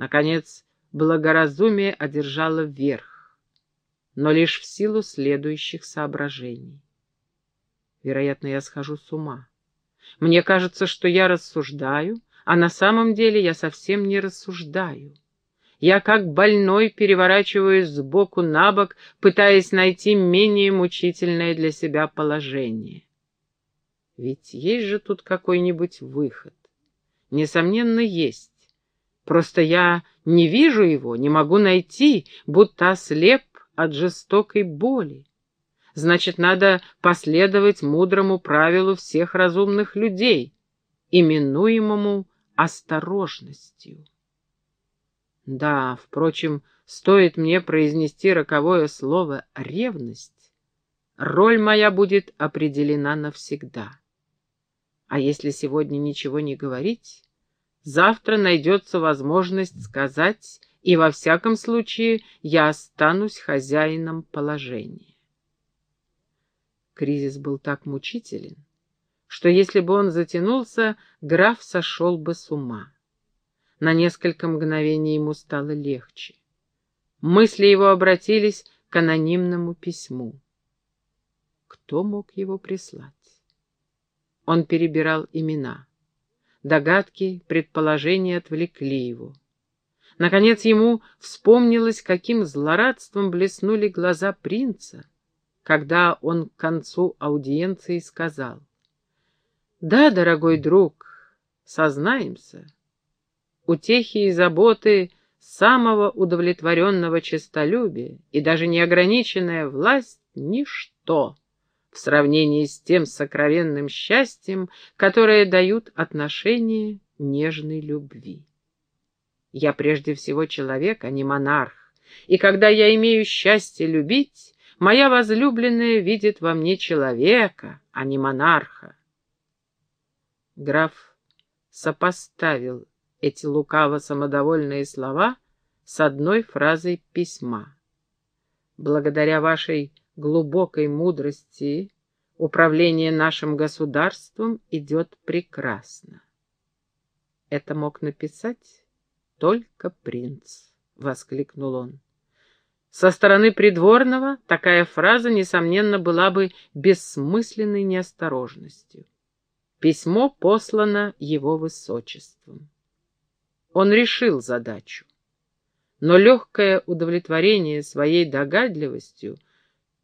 Наконец, благоразумие одержало верх, но лишь в силу следующих соображений. Вероятно, я схожу с ума. Мне кажется, что я рассуждаю, а на самом деле я совсем не рассуждаю. Я как больной переворачиваюсь сбоку на бок, пытаясь найти менее мучительное для себя положение. Ведь есть же тут какой-нибудь выход. Несомненно, есть. Просто я не вижу его, не могу найти, будто ослеп от жестокой боли. Значит, надо последовать мудрому правилу всех разумных людей, именуемому осторожностью. Да, впрочем, стоит мне произнести роковое слово «ревность», роль моя будет определена навсегда. А если сегодня ничего не говорить, завтра найдется возможность сказать, и во всяком случае я останусь хозяином положения. Кризис был так мучителен, что если бы он затянулся, граф сошел бы с ума. На несколько мгновений ему стало легче. Мысли его обратились к анонимному письму. Кто мог его прислать? Он перебирал имена. Догадки, предположения отвлекли его. Наконец ему вспомнилось, каким злорадством блеснули глаза принца, когда он к концу аудиенции сказал. «Да, дорогой друг, сознаемся, утехи и заботы самого удовлетворенного честолюбия и даже неограниченная власть — ничто в сравнении с тем сокровенным счастьем, которое дают отношения нежной любви. Я прежде всего человек, а не монарх, и когда я имею счастье любить, моя возлюбленная видит во мне человека, а не монарха. Граф сопоставил эти лукаво-самодовольные слова с одной фразой письма. Благодаря вашей глубокой мудрости управление нашим государством идет прекрасно. Это мог написать только принц, — воскликнул он. Со стороны придворного такая фраза, несомненно, была бы бессмысленной неосторожностью. Письмо послано его высочеством. Он решил задачу. Но легкое удовлетворение своей догадливостью —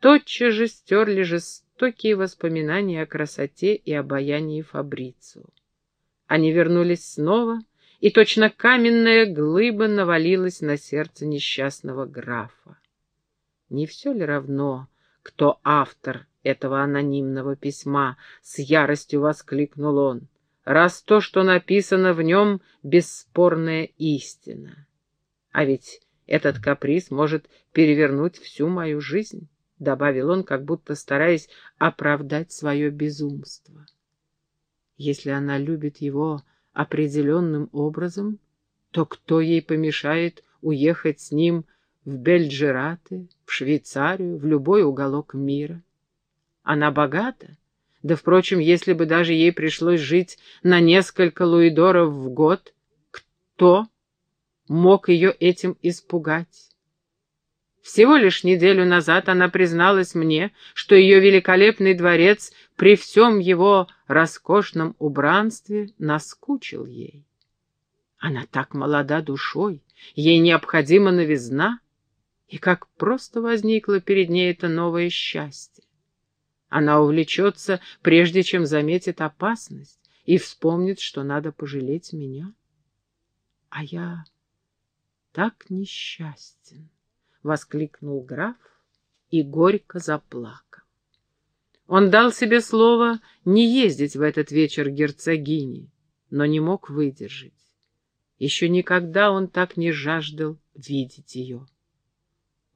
тотчас же стерли жестокие воспоминания о красоте и обаянии Фабрицу. Они вернулись снова, и точно каменная глыба навалилась на сердце несчастного графа. Не все ли равно, кто автор этого анонимного письма, с яростью воскликнул он, раз то, что написано в нем, бесспорная истина. А ведь этот каприз может перевернуть всю мою жизнь. — добавил он, как будто стараясь оправдать свое безумство. Если она любит его определенным образом, то кто ей помешает уехать с ним в Бельджираты, в Швейцарию, в любой уголок мира? Она богата, да, впрочем, если бы даже ей пришлось жить на несколько луидоров в год, кто мог ее этим испугать? Всего лишь неделю назад она призналась мне, что ее великолепный дворец при всем его роскошном убранстве наскучил ей. Она так молода душой, ей необходима новизна, и как просто возникло перед ней это новое счастье. Она увлечется, прежде чем заметит опасность, и вспомнит, что надо пожалеть меня. А я так несчастен. — воскликнул граф и горько заплакал. Он дал себе слово не ездить в этот вечер герцогини, но не мог выдержать. Еще никогда он так не жаждал видеть ее.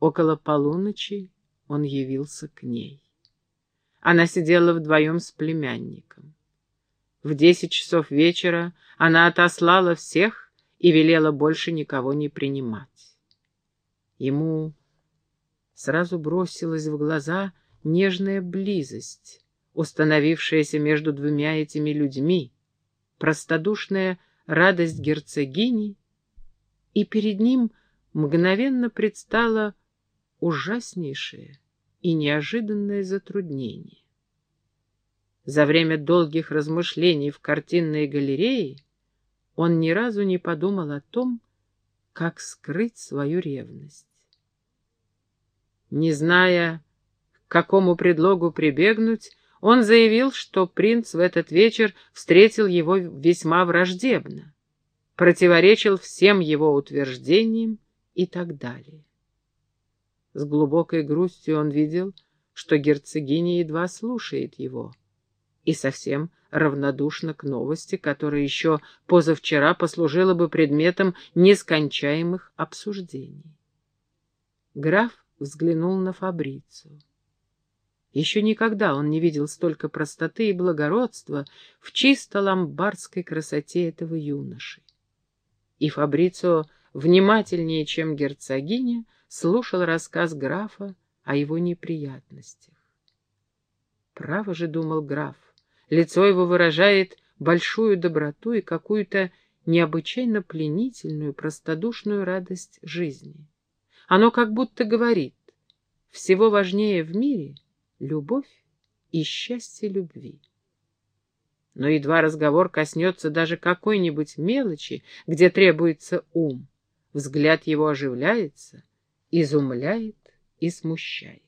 Около полуночи он явился к ней. Она сидела вдвоем с племянником. В десять часов вечера она отослала всех и велела больше никого не принимать. Ему сразу бросилась в глаза нежная близость, установившаяся между двумя этими людьми, простодушная радость герцогини и перед ним мгновенно предстало ужаснейшее и неожиданное затруднение. За время долгих размышлений в картинной галерее он ни разу не подумал о том, как скрыть свою ревность. Не зная, к какому предлогу прибегнуть, он заявил, что принц в этот вечер встретил его весьма враждебно, противоречил всем его утверждениям и так далее. С глубокой грустью он видел, что герцогиня едва слушает его и совсем равнодушна к новости, которая еще позавчера послужила бы предметом нескончаемых обсуждений. Граф взглянул на Фабрицию. Еще никогда он не видел столько простоты и благородства в чисто ломбардской красоте этого юноши. И Фабрицио внимательнее, чем герцогиня, слушал рассказ графа о его неприятностях. Право же, думал граф, лицо его выражает большую доброту и какую-то необычайно пленительную, простодушную радость жизни. Оно как будто говорит, всего важнее в мире — любовь и счастье любви. Но едва разговор коснется даже какой-нибудь мелочи, где требуется ум, взгляд его оживляется, изумляет и смущает.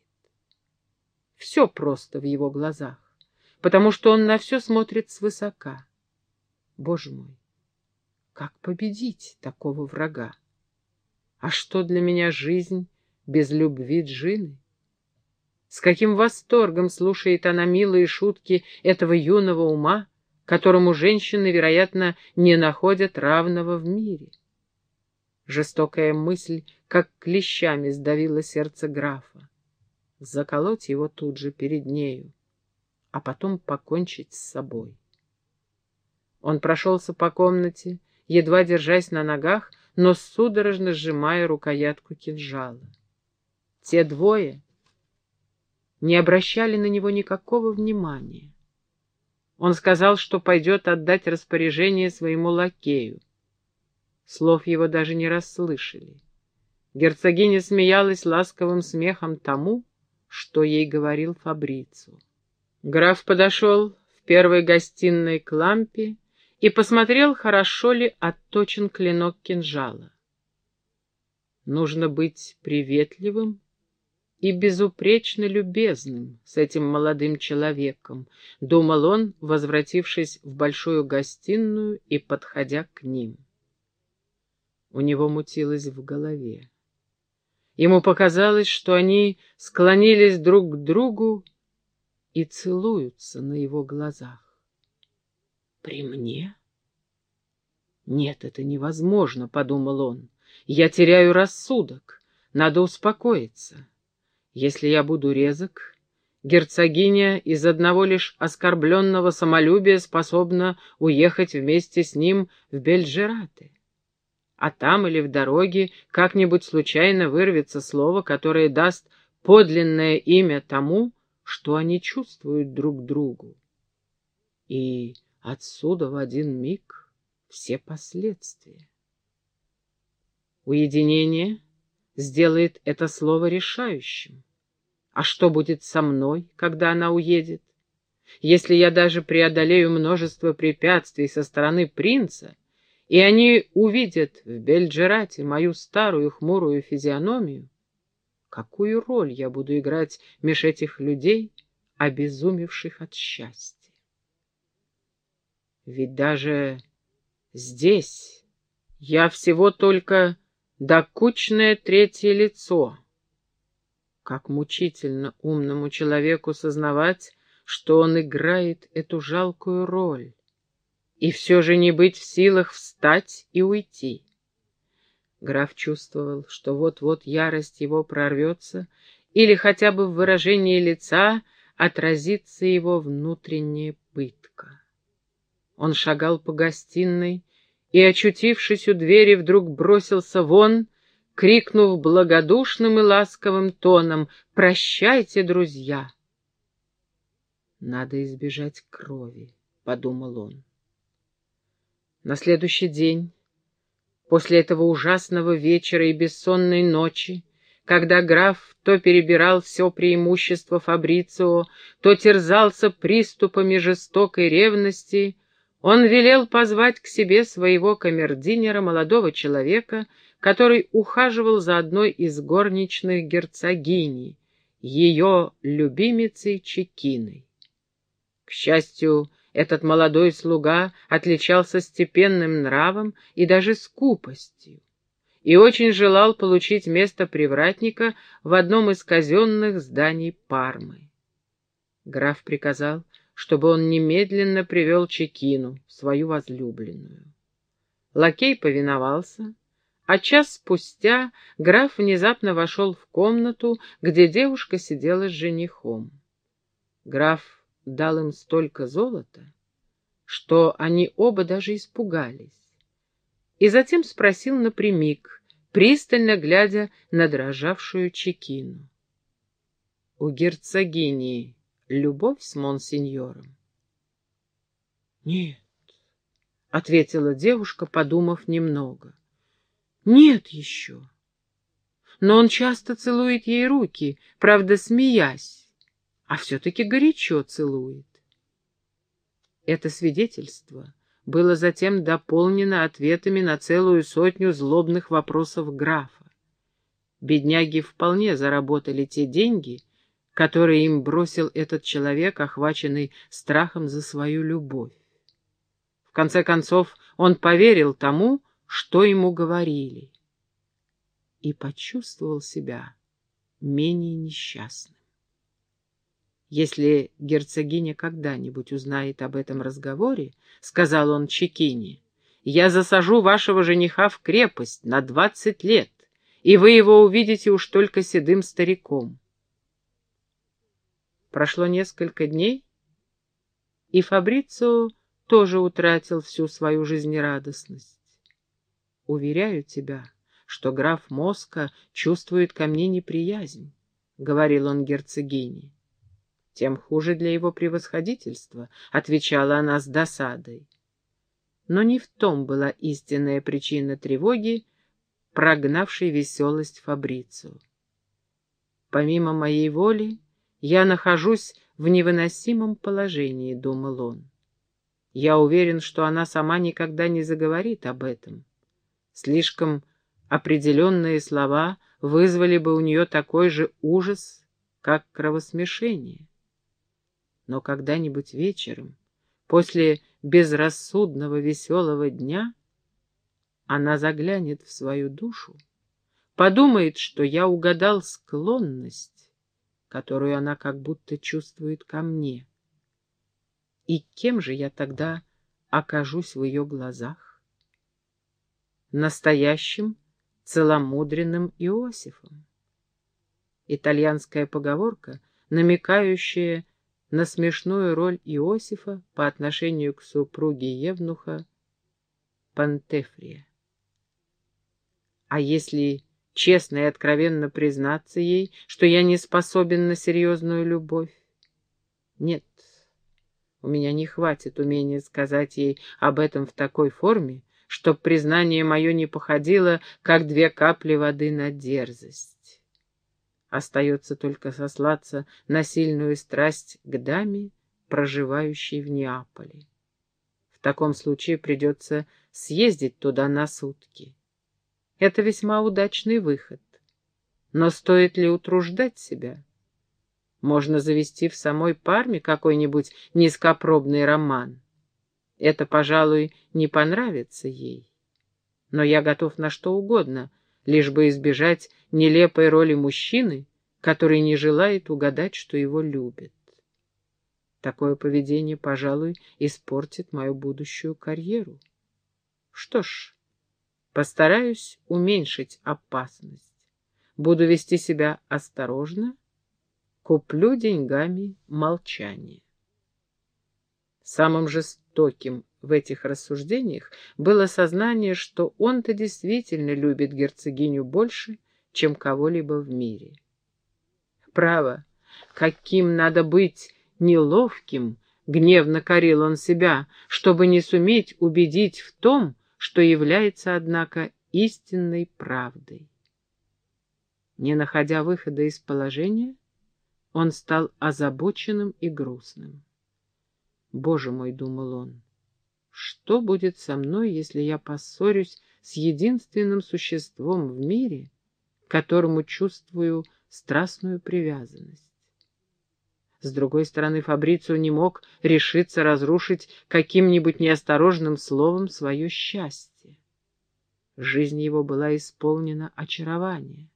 Все просто в его глазах, потому что он на все смотрит свысока. Боже мой, как победить такого врага? А что для меня жизнь без любви Джины? С каким восторгом слушает она милые шутки этого юного ума, которому женщины, вероятно, не находят равного в мире. Жестокая мысль, как клещами, сдавила сердце графа. Заколоть его тут же перед нею, а потом покончить с собой. Он прошелся по комнате, едва держась на ногах, но судорожно сжимая рукоятку кинжала. Те двое, не обращали на него никакого внимания. Он сказал, что пойдет отдать распоряжение своему лакею. Слов его даже не расслышали. Герцогиня смеялась ласковым смехом тому, что ей говорил Фабрицу. Граф подошел в первой гостиной к лампе и посмотрел, хорошо ли отточен клинок кинжала. Нужно быть приветливым и безупречно любезным с этим молодым человеком, думал он, возвратившись в большую гостиную и подходя к ним. У него мутилось в голове. Ему показалось, что они склонились друг к другу и целуются на его глазах. «При мне?» «Нет, это невозможно», — подумал он. «Я теряю рассудок. Надо успокоиться». Если я буду резок, герцогиня из одного лишь оскорбленного самолюбия способна уехать вместе с ним в Бельджераты. А там или в дороге как-нибудь случайно вырвется слово, которое даст подлинное имя тому, что они чувствуют друг другу. И отсюда в один миг все последствия. Уединение сделает это слово решающим. А что будет со мной, когда она уедет? Если я даже преодолею множество препятствий со стороны принца, и они увидят в Бельджерате мою старую хмурую физиономию, какую роль я буду играть меж этих людей, обезумевших от счастья? Ведь даже здесь я всего только докучное третье лицо — как мучительно умному человеку сознавать, что он играет эту жалкую роль, и все же не быть в силах встать и уйти. Граф чувствовал, что вот-вот ярость его прорвется, или хотя бы в выражении лица отразится его внутренняя пытка. Он шагал по гостиной и, очутившись у двери, вдруг бросился вон, крикнув благодушным и ласковым тоном «Прощайте, друзья!» «Надо избежать крови», — подумал он. На следующий день После этого ужасного вечера и бессонной ночи, когда граф то перебирал все преимущество Фабрицио, то терзался приступами жестокой ревности, он велел позвать к себе своего камердинера молодого человека, который ухаживал за одной из горничных герцогиней, ее любимицей Чекиной. К счастью, этот молодой слуга отличался степенным нравом и даже скупостью, и очень желал получить место привратника в одном из казенных зданий Пармы. Граф приказал, чтобы он немедленно привел Чекину, свою возлюбленную. Лакей повиновался, а час спустя граф внезапно вошел в комнату, где девушка сидела с женихом. Граф дал им столько золота, что они оба даже испугались. И затем спросил напрямик, пристально глядя на дрожавшую Чекину. — У герцогини любовь с монсеньором? — Нет, — ответила девушка, подумав немного. — Нет еще. Но он часто целует ей руки, правда, смеясь а все-таки горячо целует. Это свидетельство было затем дополнено ответами на целую сотню злобных вопросов графа. Бедняги вполне заработали те деньги, которые им бросил этот человек, охваченный страхом за свою любовь. В конце концов, он поверил тому, что ему говорили, и почувствовал себя менее несчастным. «Если герцогиня когда-нибудь узнает об этом разговоре, — сказал он Чекине, — я засажу вашего жениха в крепость на двадцать лет, и вы его увидите уж только седым стариком». Прошло несколько дней, и Фабрицио тоже утратил всю свою жизнерадостность. «Уверяю тебя, что граф Моска чувствует ко мне неприязнь», — говорил он герцогине тем хуже для его превосходительства», — отвечала она с досадой. Но не в том была истинная причина тревоги, прогнавшей веселость Фабрицу. «Помимо моей воли, я нахожусь в невыносимом положении», — думал он. «Я уверен, что она сама никогда не заговорит об этом. Слишком определенные слова вызвали бы у нее такой же ужас, как кровосмешение но когда-нибудь вечером, после безрассудного веселого дня, она заглянет в свою душу, подумает, что я угадал склонность, которую она как будто чувствует ко мне. И кем же я тогда окажусь в ее глазах? Настоящим целомудренным Иосифом. Итальянская поговорка, намекающая на смешную роль Иосифа по отношению к супруге Евнуха Пантефрия. А если честно и откровенно признаться ей, что я не способен на серьезную любовь? Нет, у меня не хватит умения сказать ей об этом в такой форме, чтоб признание мое не походило, как две капли воды на дерзость. Остается только сослаться на сильную страсть к даме, проживающей в Неаполе. В таком случае придется съездить туда на сутки. Это весьма удачный выход. Но стоит ли утруждать себя? Можно завести в самой Парме какой-нибудь низкопробный роман. Это, пожалуй, не понравится ей. Но я готов на что угодно, лишь бы избежать нелепой роли мужчины, который не желает угадать, что его любят. Такое поведение, пожалуй, испортит мою будущую карьеру. Что ж, постараюсь уменьшить опасность. Буду вести себя осторожно, куплю деньгами молчание. Самым жестоким в этих рассуждениях было сознание, что он-то действительно любит герцогиню больше, чем кого-либо в мире. Право, каким надо быть неловким, гневно корил он себя, чтобы не суметь убедить в том, что является, однако, истинной правдой. Не находя выхода из положения, он стал озабоченным и грустным. «Боже мой», — думал он, — «что будет со мной, если я поссорюсь с единственным существом в мире, которому чувствую страстную привязанность?» С другой стороны, Фабрицио не мог решиться разрушить каким-нибудь неосторожным словом свое счастье. Жизнь его была исполнена очарования.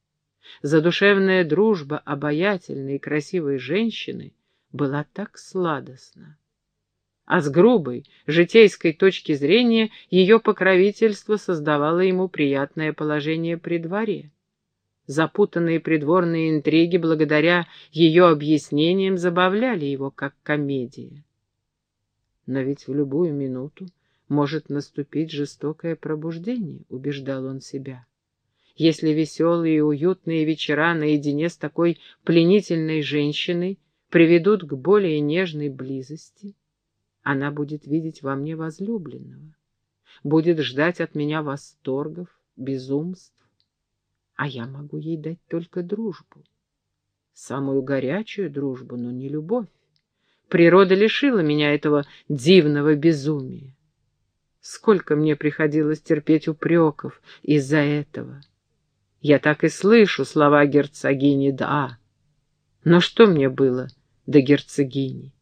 Задушевная дружба обаятельной и красивой женщины была так сладостна. А с грубой, житейской точки зрения ее покровительство создавало ему приятное положение при дворе. Запутанные придворные интриги благодаря ее объяснениям забавляли его, как комедия. Но ведь в любую минуту может наступить жестокое пробуждение, убеждал он себя. Если веселые и уютные вечера наедине с такой пленительной женщиной приведут к более нежной близости, она будет видеть во мне возлюбленного, будет ждать от меня восторгов, безумств, а я могу ей дать только дружбу. Самую горячую дружбу, но не любовь. Природа лишила меня этого дивного безумия. Сколько мне приходилось терпеть упреков из-за этого. Я так и слышу слова герцогини «да». Но что мне было до герцогини?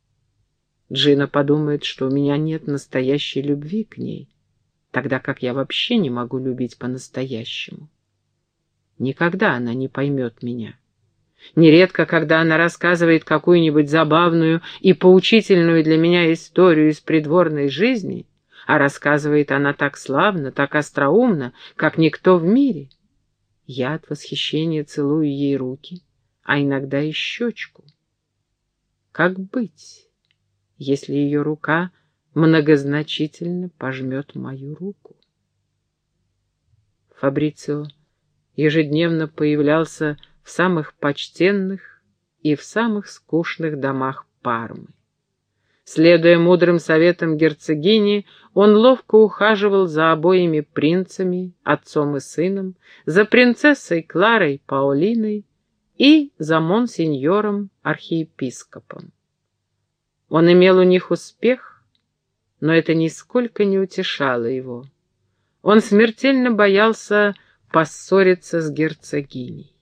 Джина подумает, что у меня нет настоящей любви к ней, тогда как я вообще не могу любить по-настоящему. Никогда она не поймет меня. Нередко, когда она рассказывает какую-нибудь забавную и поучительную для меня историю из придворной жизни, а рассказывает она так славно, так остроумно, как никто в мире, я от восхищения целую ей руки, а иногда и щечку. Как быть, если ее рука многозначительно пожмет мою руку? Фабрицио ежедневно появлялся в самых почтенных и в самых скучных домах Пармы. Следуя мудрым советам герцогини, он ловко ухаживал за обоими принцами, отцом и сыном, за принцессой Кларой Паолиной и за монсеньором-архиепископом. Он имел у них успех, но это нисколько не утешало его. Он смертельно боялся поссориться с герцогиней.